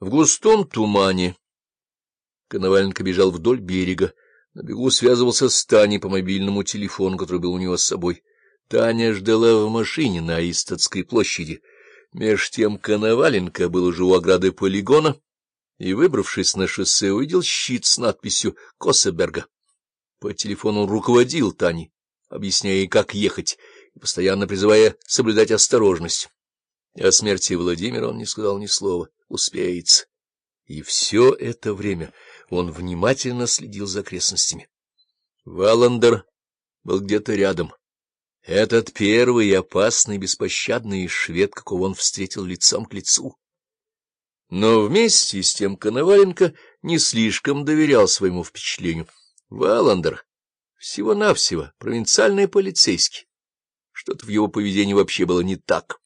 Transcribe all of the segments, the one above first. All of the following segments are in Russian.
В густом тумане Коноваленко бежал вдоль берега. На бегу связывался с Таней по мобильному телефону, который был у него с собой. Таня ждала в машине на Истатской площади. Меж тем Коноваленко был уже у ограды полигона и, выбравшись на шоссе, увидел щит с надписью «Косеберга». По телефону он руководил Таней, объясняя ей, как ехать, и постоянно призывая соблюдать осторожность. О смерти Владимира он не сказал ни слова. Успеется. И все это время он внимательно следил за окрестностями. Валандер был где-то рядом. Этот первый опасный, беспощадный швед, какого он встретил лицом к лицу. Но вместе с тем Коноваленко не слишком доверял своему впечатлению. Валандер всего-навсего провинциальный полицейский. Что-то в его поведении вообще было не так.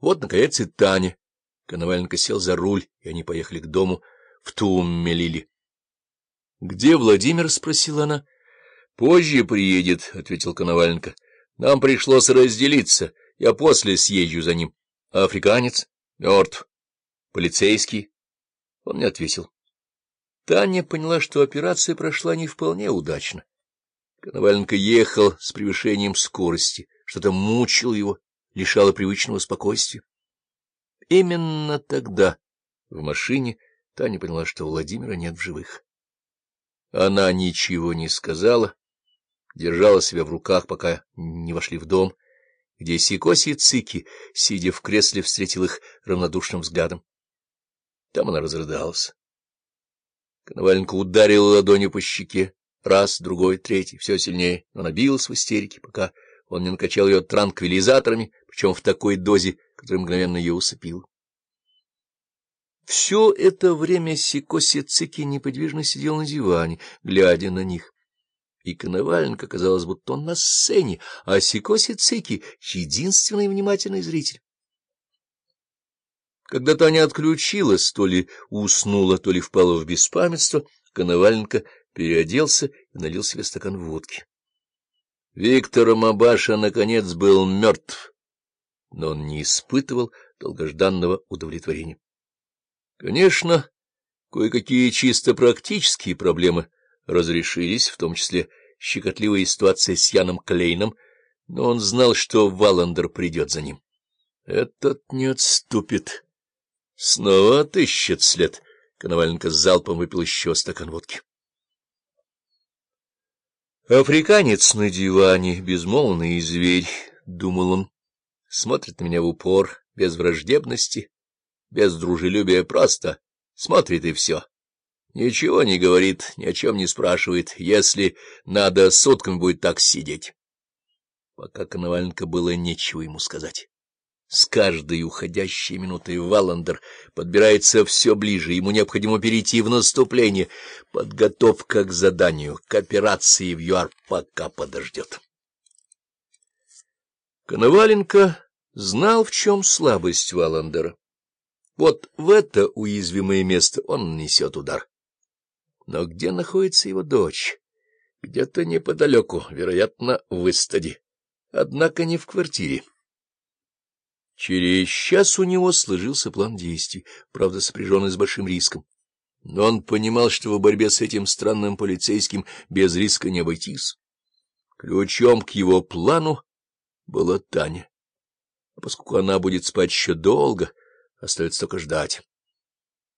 Вот, наконец, и Таня. Коноваленко сел за руль, и они поехали к дому в Туммелили. — Где Владимир? — спросила она. — Позже приедет, — ответил Коноваленко. — Нам пришлось разделиться. Я после съезжу за ним. Африканец? Мертв. Полицейский? Он не ответил. Таня поняла, что операция прошла не вполне удачно. Коноваленко ехал с превышением скорости, что-то мучил его лишало привычного спокойствия. Именно тогда в машине Таня поняла, что Владимира нет в живых. Она ничего не сказала, держала себя в руках, пока не вошли в дом, где Сикоси Цики, сидя в кресле, встретил их равнодушным взглядом. Там она разрыдалась. Коноваленко ударил ладонью по щеке, раз, другой, третий, все сильнее, но набилась в истерике, пока он не накачал ее транквилизаторами, причем в такой дозе, которая мгновенно ее усыпила. Все это время Сикоси Цики неподвижно сидел на диване, глядя на них. И Коноваленко казалось, будто он на сцене, а Сикоси Цики — единственный внимательный зритель. Когда Таня отключилась, то ли уснула, то ли впала в беспамятство, Коноваленко переоделся и налил себе стакан водки. Виктор Мабаша, наконец, был мертв но он не испытывал долгожданного удовлетворения. Конечно, кое-какие чисто практические проблемы разрешились, в том числе щекотливая ситуация с Яном Клейном, но он знал, что Валандер придет за ним. Этот не отступит. Снова отыщет след. Коноваленко залпом выпил еще стакан водки. Африканец на диване, безмолвный зверь, — думал он смотрит на меня в упор, без враждебности, без дружелюбия, просто смотрит и все. Ничего не говорит, ни о чем не спрашивает, если надо, сутками будет так сидеть. Пока Коноваленко было нечего ему сказать. С каждой уходящей минутой Валандер подбирается все ближе, ему необходимо перейти в наступление. Подготовка к заданию, к операции в ЮАР пока подождет. Коноваленко знал, в чем слабость Валандера. Вот в это уязвимое место он несет удар. Но где находится его дочь? Где-то неподалеку, вероятно, в Истаде. Однако не в квартире. Через час у него сложился план действий, правда, сопряженный с большим риском. Но он понимал, что в борьбе с этим странным полицейским без риска не обойтись. Ключом к его плану была Таня. А поскольку она будет спать еще долго, остается только ждать.